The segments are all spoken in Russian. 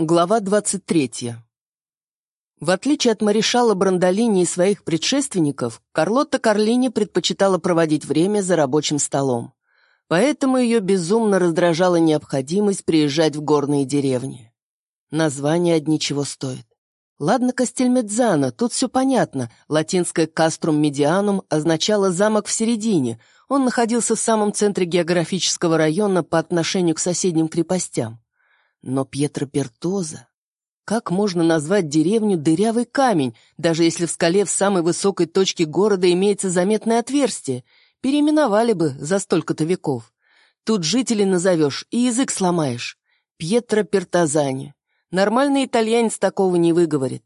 Глава 23. В отличие от маршала Брандолини и своих предшественников, Карлотта Карлини предпочитала проводить время за рабочим столом. Поэтому ее безумно раздражала необходимость приезжать в горные деревни. Название одни чего стоит. Ладно, Кастельмедзана, тут все понятно. Латинское «каструм медианум» означало «замок в середине». Он находился в самом центре географического района по отношению к соседним крепостям. Но Пьетро Пертоза... Как можно назвать деревню «дырявый камень», даже если в скале в самой высокой точке города имеется заметное отверстие? Переименовали бы за столько-то веков. Тут жителей назовешь и язык сломаешь. Пьетро Пертозани. Нормальный итальянец такого не выговорит.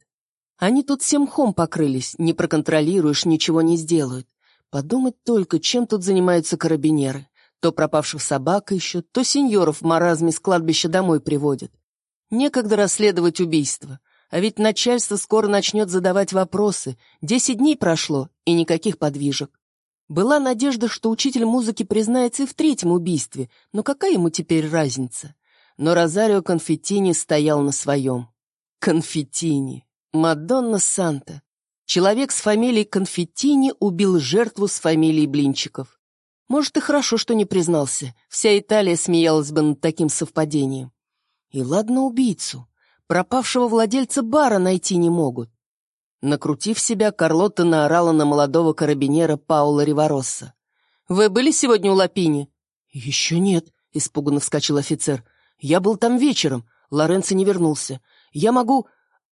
Они тут всем мхом покрылись, не проконтролируешь, ничего не сделают. Подумать только, чем тут занимаются карабинеры. То пропавших собак ищут, то сеньоров в маразме с кладбища домой приводят. Некогда расследовать убийство. А ведь начальство скоро начнет задавать вопросы. Десять дней прошло, и никаких подвижек. Была надежда, что учитель музыки признается и в третьем убийстве, но какая ему теперь разница? Но Розарио Конфеттини стоял на своем. Конфеттини. Мадонна Санта. Человек с фамилией Конфеттини убил жертву с фамилией Блинчиков. Может, и хорошо, что не признался. Вся Италия смеялась бы над таким совпадением. И ладно убийцу. Пропавшего владельца бара найти не могут. Накрутив себя, Карлотта наорала на молодого карабинера Паула Риваросса. «Вы были сегодня у Лапини?» «Еще нет», — испуганно вскочил офицер. «Я был там вечером. Лоренцо не вернулся. Я могу...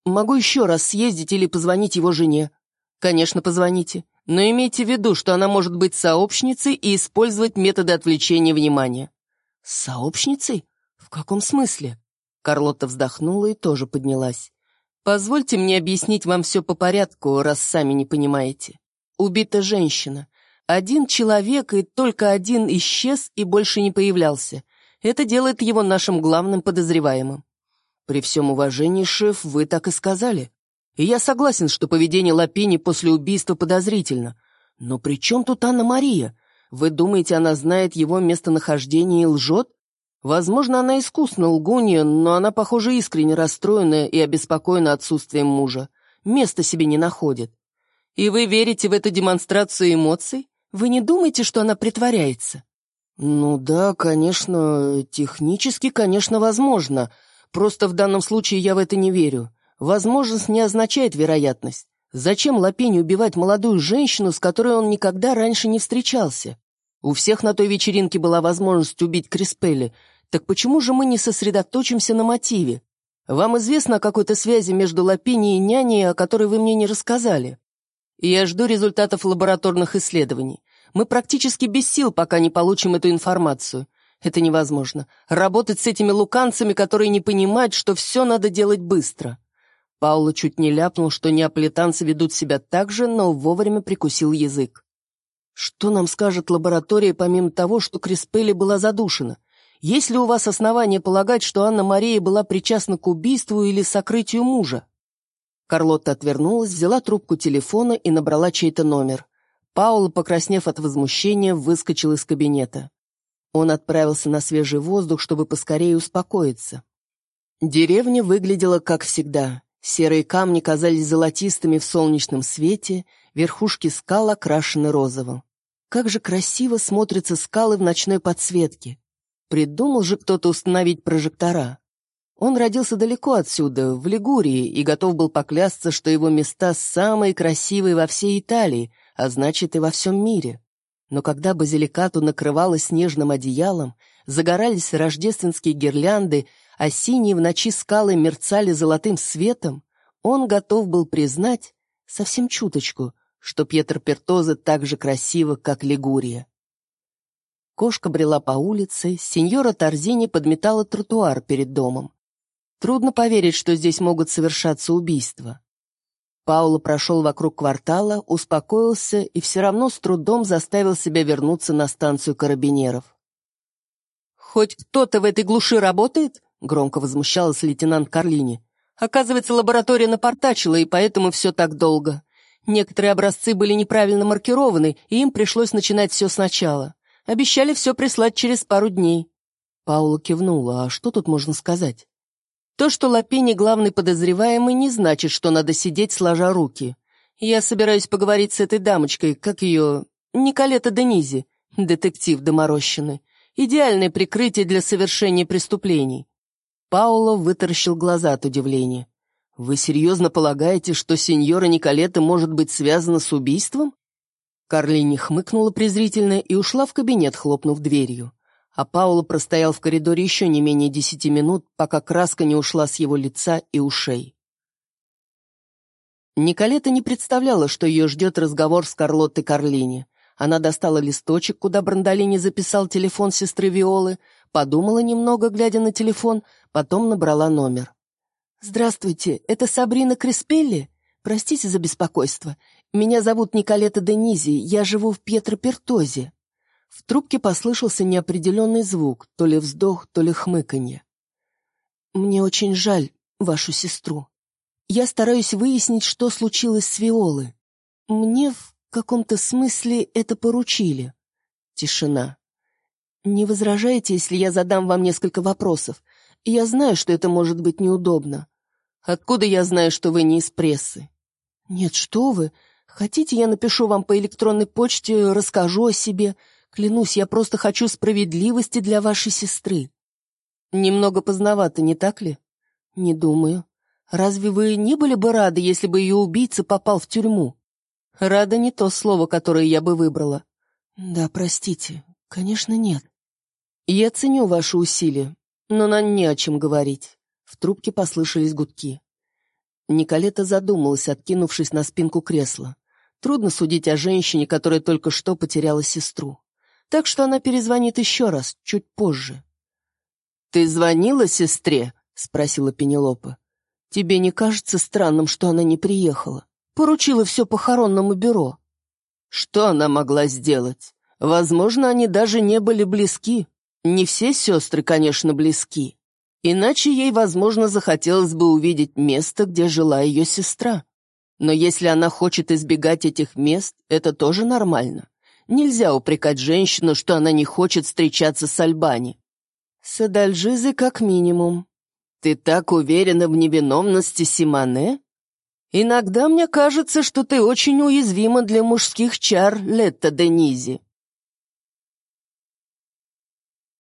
могу еще раз съездить или позвонить его жене». «Конечно, позвоните. Но имейте в виду, что она может быть сообщницей и использовать методы отвлечения внимания». «Сообщницей? В каком смысле?» Карлотта вздохнула и тоже поднялась. «Позвольте мне объяснить вам все по порядку, раз сами не понимаете. Убита женщина. Один человек и только один исчез и больше не появлялся. Это делает его нашим главным подозреваемым. При всем уважении, шеф, вы так и сказали. И я согласен, что поведение Лапини после убийства подозрительно. Но при чем тут Анна-Мария? Вы думаете, она знает его местонахождение и лжет? Возможно, она искусно лгунья, но она, похоже, искренне расстроена и обеспокоена отсутствием мужа. Места себе не находит. И вы верите в эту демонстрацию эмоций? Вы не думаете, что она притворяется? Ну да, конечно, технически, конечно, возможно. Просто в данном случае я в это не верю. Возможность не означает вероятность. Зачем Лапени убивать молодую женщину, с которой он никогда раньше не встречался? У всех на той вечеринке была возможность убить Криспелли, так почему же мы не сосредоточимся на мотиве? Вам известно о какой-то связи между Лапини и няней, о которой вы мне не рассказали? Я жду результатов лабораторных исследований. Мы практически без сил, пока не получим эту информацию. Это невозможно. Работать с этими луканцами, которые не понимают, что все надо делать быстро. Пауло чуть не ляпнул, что неаполитанцы ведут себя так же, но вовремя прикусил язык. Что нам скажет лаборатория, помимо того, что Криспелли была задушена? Есть ли у вас основания полагать, что Анна-Мария была причастна к убийству или сокрытию мужа? Карлотта отвернулась, взяла трубку телефона и набрала чей-то номер. Пауло, покраснев от возмущения, выскочил из кабинета. Он отправился на свежий воздух, чтобы поскорее успокоиться. Деревня выглядела как всегда. Серые камни казались золотистыми в солнечном свете, верхушки скал окрашены розовым. Как же красиво смотрятся скалы в ночной подсветке. Придумал же кто-то установить прожектора. Он родился далеко отсюда, в Лигурии, и готов был поклясться, что его места самые красивые во всей Италии, а значит и во всем мире. Но когда базиликату накрывало снежным одеялом, загорались рождественские гирлянды, а синие в ночи скалы мерцали золотым светом, он готов был признать, совсем чуточку, что Пьетро Пертоза так же красиво, как Лигурия. Кошка брела по улице, сеньора Торзини подметала тротуар перед домом. Трудно поверить, что здесь могут совершаться убийства. Пауло прошел вокруг квартала, успокоился и все равно с трудом заставил себя вернуться на станцию карабинеров. «Хоть кто-то в этой глуши работает?» — громко возмущалась лейтенант Карлини. «Оказывается, лаборатория напортачила, и поэтому все так долго. Некоторые образцы были неправильно маркированы, и им пришлось начинать все сначала. Обещали все прислать через пару дней». Паула кивнула. «А что тут можно сказать?» То, что Лапини главный подозреваемый, не значит, что надо сидеть сложа руки. Я собираюсь поговорить с этой дамочкой, как ее... Николета Денизи, детектив доморощенный. Идеальное прикрытие для совершения преступлений. Пауло вытаращил глаза от удивления. «Вы серьезно полагаете, что сеньора Николета может быть связана с убийством?» Карлини хмыкнула презрительно и ушла в кабинет, хлопнув дверью а Пауло простоял в коридоре еще не менее десяти минут, пока краска не ушла с его лица и ушей. Николета не представляла, что ее ждет разговор с Карлоттой Карлини. Она достала листочек, куда Брандолини записал телефон сестры Виолы, подумала немного, глядя на телефон, потом набрала номер. «Здравствуйте, это Сабрина Криспелли? Простите за беспокойство. Меня зовут Николета Денизи, я живу в Пьетро-Пертозе». В трубке послышался неопределенный звук, то ли вздох, то ли хмыканье. «Мне очень жаль вашу сестру. Я стараюсь выяснить, что случилось с Виолой. Мне в каком-то смысле это поручили». Тишина. «Не возражаете, если я задам вам несколько вопросов? Я знаю, что это может быть неудобно. Откуда я знаю, что вы не из прессы?» «Нет, что вы. Хотите, я напишу вам по электронной почте, расскажу о себе. Клянусь, я просто хочу справедливости для вашей сестры. Немного поздновато, не так ли? Не думаю. Разве вы не были бы рады, если бы ее убийца попал в тюрьму? Рада не то слово, которое я бы выбрала. Да, простите, конечно, нет. Я ценю ваши усилия, но нам не о чем говорить. В трубке послышались гудки. Николета задумалась, откинувшись на спинку кресла. Трудно судить о женщине, которая только что потеряла сестру так что она перезвонит еще раз, чуть позже. «Ты звонила сестре?» — спросила Пенелопа. «Тебе не кажется странным, что она не приехала? Поручила все похоронному бюро». «Что она могла сделать? Возможно, они даже не были близки. Не все сестры, конечно, близки. Иначе ей, возможно, захотелось бы увидеть место, где жила ее сестра. Но если она хочет избегать этих мест, это тоже нормально. Нельзя упрекать женщину, что она не хочет встречаться с Альбани. С Адальжизой как минимум. Ты так уверена в невиновности Симоне? Иногда мне кажется, что ты очень уязвима для мужских чар, Летта Денизи.